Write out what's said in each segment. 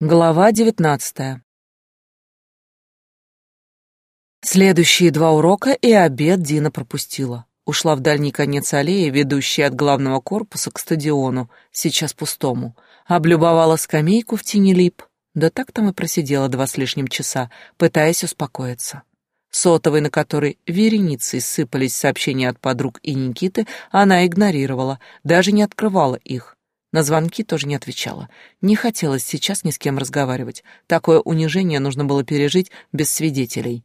Глава девятнадцатая. Следующие два урока и обед Дина пропустила. Ушла в дальний конец аллеи, ведущей от главного корпуса к стадиону, сейчас пустому. Облюбовала скамейку в тени лип, да так там и просидела два с лишним часа, пытаясь успокоиться. Сотовый, на который вереницей сыпались сообщения от подруг и Никиты, она игнорировала, даже не открывала их. На звонки тоже не отвечала. Не хотелось сейчас ни с кем разговаривать. Такое унижение нужно было пережить без свидетелей.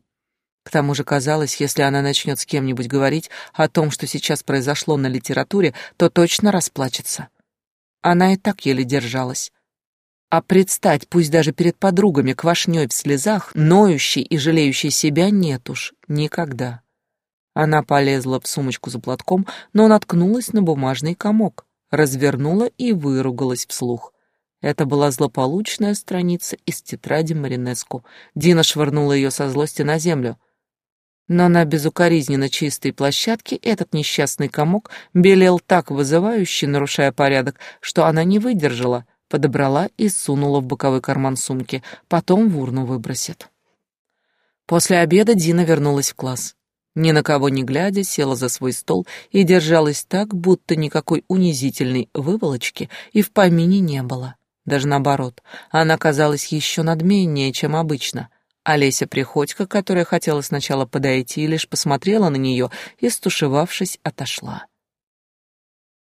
К тому же казалось, если она начнет с кем-нибудь говорить о том, что сейчас произошло на литературе, то точно расплачется. Она и так еле держалась. А предстать, пусть даже перед подругами, квашней в слезах, ноющей и жалеющей себя, нет уж, никогда. Она полезла в сумочку за платком, но наткнулась на бумажный комок развернула и выругалась вслух. Это была злополучная страница из тетради Маринеску. Дина швырнула ее со злости на землю. Но на безукоризненно чистой площадке этот несчастный комок белел так вызывающе, нарушая порядок, что она не выдержала, подобрала и сунула в боковой карман сумки, потом в урну выбросит. После обеда Дина вернулась в класс. Ни на кого не глядя, села за свой стол и держалась так, будто никакой унизительной выволочки и в помине не было. Даже наоборот, она казалась еще надменнее, чем обычно. Олеся Приходько, которая хотела сначала подойти, лишь посмотрела на нее и, стушевавшись, отошла.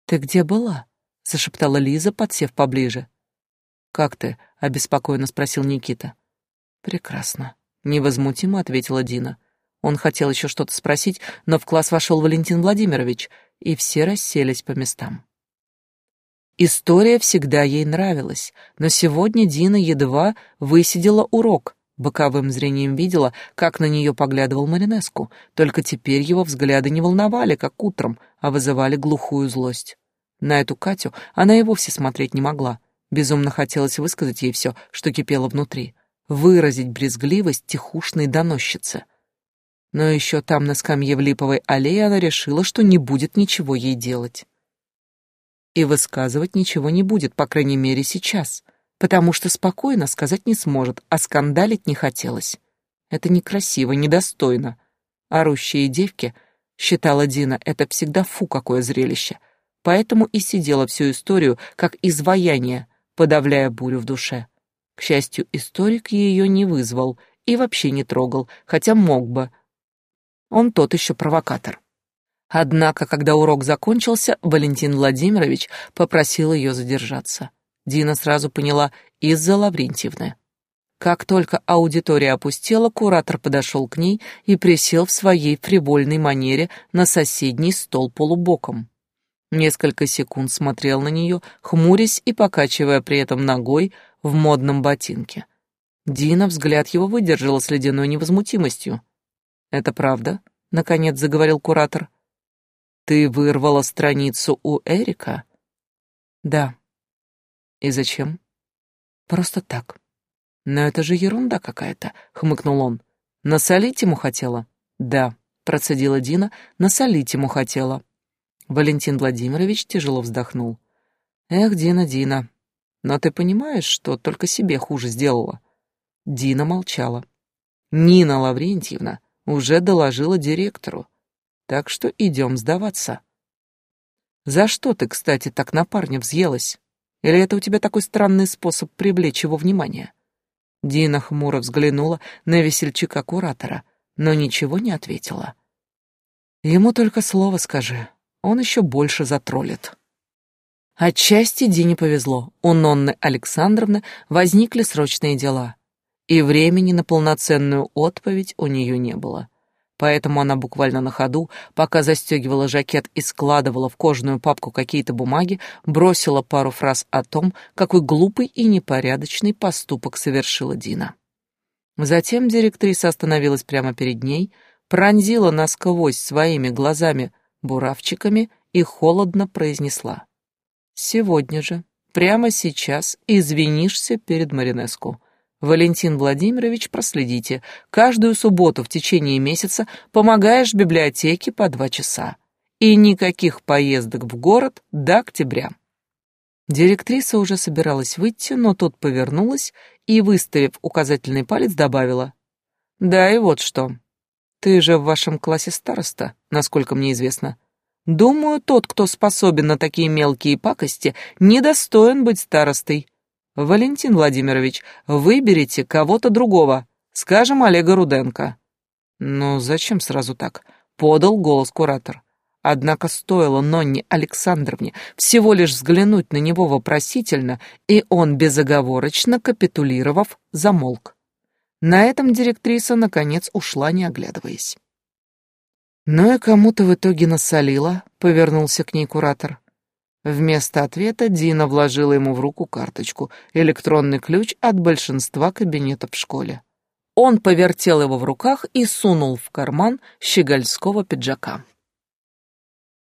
«Ты где была?» — зашептала Лиза, подсев поближе. «Как ты?» — обеспокоенно спросил Никита. «Прекрасно», — невозмутимо ответила Дина. Он хотел еще что-то спросить, но в класс вошел Валентин Владимирович, и все расселись по местам. История всегда ей нравилась, но сегодня Дина едва высидела урок, боковым зрением видела, как на нее поглядывал Маринеску, только теперь его взгляды не волновали, как утром, а вызывали глухую злость. На эту Катю она и вовсе смотреть не могла. Безумно хотелось высказать ей все, что кипело внутри, выразить брезгливость тихушной доносчицы — но еще там, на скамье в Липовой аллее, она решила, что не будет ничего ей делать. И высказывать ничего не будет, по крайней мере, сейчас, потому что спокойно сказать не сможет, а скандалить не хотелось. Это некрасиво, недостойно. Орущие девки, считала Дина, это всегда фу какое зрелище. Поэтому и сидела всю историю, как изваяние, подавляя бурю в душе. К счастью, историк ее не вызвал и вообще не трогал, хотя мог бы, он тот еще провокатор. Однако, когда урок закончился, Валентин Владимирович попросил ее задержаться. Дина сразу поняла из-за Лаврентьевны. Как только аудитория опустела, куратор подошел к ней и присел в своей фривольной манере на соседний стол полубоком. Несколько секунд смотрел на нее, хмурясь и покачивая при этом ногой в модном ботинке. Дина взгляд его выдержала с ледяной невозмутимостью. «Это правда?» — наконец заговорил куратор. «Ты вырвала страницу у Эрика?» «Да». «И зачем?» «Просто так». «Но это же ерунда какая-то», — хмыкнул он. «Насолить ему хотела?» «Да», — процедила Дина, — «насолить ему хотела». Валентин Владимирович тяжело вздохнул. «Эх, Дина, Дина, но ты понимаешь, что только себе хуже сделала?» Дина молчала. «Нина Лаврентьевна уже доложила директору. Так что идем сдаваться. За что ты, кстати, так на парня взъелась? Или это у тебя такой странный способ привлечь его внимание? Дина хмуро взглянула на весельчака-куратора, но ничего не ответила. Ему только слово скажи, он еще больше затроллит. Отчасти Дине повезло. У Нонны Александровны возникли срочные дела и времени на полноценную отповедь у нее не было. Поэтому она буквально на ходу, пока застегивала жакет и складывала в кожаную папку какие-то бумаги, бросила пару фраз о том, какой глупый и непорядочный поступок совершила Дина. Затем директриса остановилась прямо перед ней, пронзила насквозь своими глазами буравчиками и холодно произнесла. «Сегодня же, прямо сейчас, извинишься перед Маринеску. Валентин Владимирович, проследите. Каждую субботу в течение месяца помогаешь библиотеке по два часа. И никаких поездок в город до октября. Директриса уже собиралась выйти, но тут повернулась и, выставив указательный палец, добавила. «Да и вот что. Ты же в вашем классе староста, насколько мне известно. Думаю, тот, кто способен на такие мелкие пакости, недостоин быть старостой. Валентин Владимирович, выберите кого-то другого, скажем, Олега Руденко». «Ну, зачем сразу так?» — подал голос куратор. Однако стоило Нонне Александровне всего лишь взглянуть на него вопросительно, и он, безоговорочно капитулировав, замолк. На этом директриса, наконец, ушла, не оглядываясь. «Ну и кому то в итоге насолила?» — повернулся к ней куратор. Вместо ответа Дина вложила ему в руку карточку, электронный ключ от большинства кабинетов в школе. Он повертел его в руках и сунул в карман щегольского пиджака.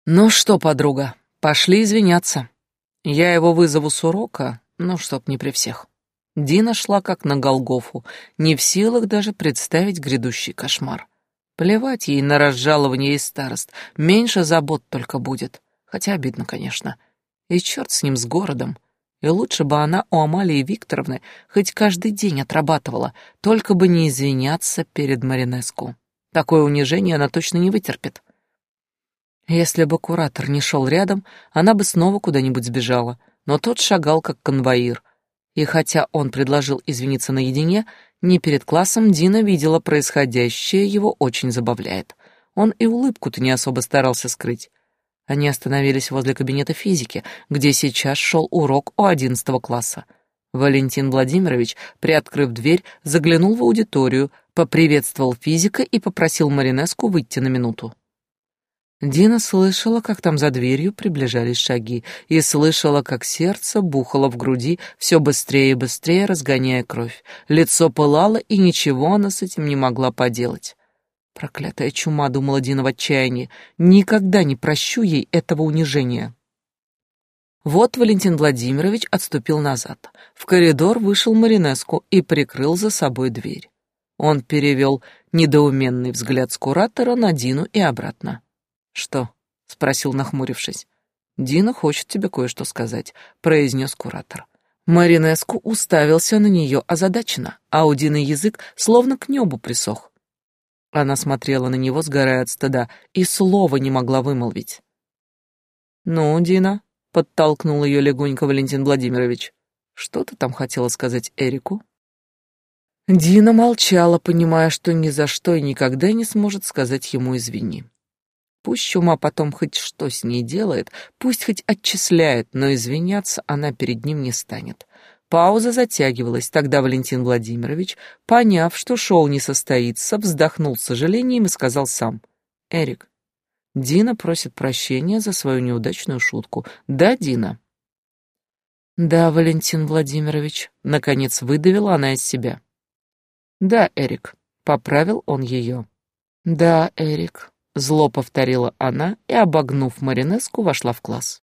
«Ну что, подруга, пошли извиняться. Я его вызову с урока, ну, чтоб не при всех». Дина шла как на Голгофу, не в силах даже представить грядущий кошмар. Плевать ей на разжалование и старост, меньше забот только будет. Хотя обидно, конечно. И черт с ним, с городом. И лучше бы она у Амалии Викторовны хоть каждый день отрабатывала, только бы не извиняться перед Маринеску. Такое унижение она точно не вытерпит. Если бы куратор не шел рядом, она бы снова куда-нибудь сбежала, но тот шагал как конвоир. И хотя он предложил извиниться наедине, не перед классом Дина видела происходящее, его очень забавляет. Он и улыбку-то не особо старался скрыть. Они остановились возле кабинета физики, где сейчас шел урок у одиннадцатого класса. Валентин Владимирович, приоткрыв дверь, заглянул в аудиторию, поприветствовал физика и попросил Маринеску выйти на минуту. Дина слышала, как там за дверью приближались шаги, и слышала, как сердце бухало в груди все быстрее и быстрее, разгоняя кровь. Лицо пылало, и ничего она с этим не могла поделать. Проклятая чума, думала Дина в отчаянии, никогда не прощу ей этого унижения. Вот Валентин Владимирович отступил назад. В коридор вышел Маринеску и прикрыл за собой дверь. Он перевел недоуменный взгляд с куратора на Дину и обратно. «Что?» — спросил, нахмурившись. «Дина хочет тебе кое-что сказать», — произнес куратор. Маринеску уставился на нее озадаченно, а у Дины язык словно к небу присох. Она смотрела на него, сгорая от стыда, и слова не могла вымолвить. «Ну, Дина», — подтолкнул ее легонько Валентин Владимирович, «что ты там хотела сказать Эрику?» Дина молчала, понимая, что ни за что и никогда не сможет сказать ему «извини». Пусть чума потом хоть что с ней делает, пусть хоть отчисляет, но извиняться она перед ним не станет. Пауза затягивалась, тогда Валентин Владимирович, поняв, что шоу не состоится, вздохнул с сожалением и сказал сам. «Эрик, Дина просит прощения за свою неудачную шутку. Да, Дина?» «Да, Валентин Владимирович», — наконец выдавила она из себя. «Да, Эрик», — поправил он ее. «Да, Эрик», Зло повторила она и, обогнув Маринеску, вошла в класс.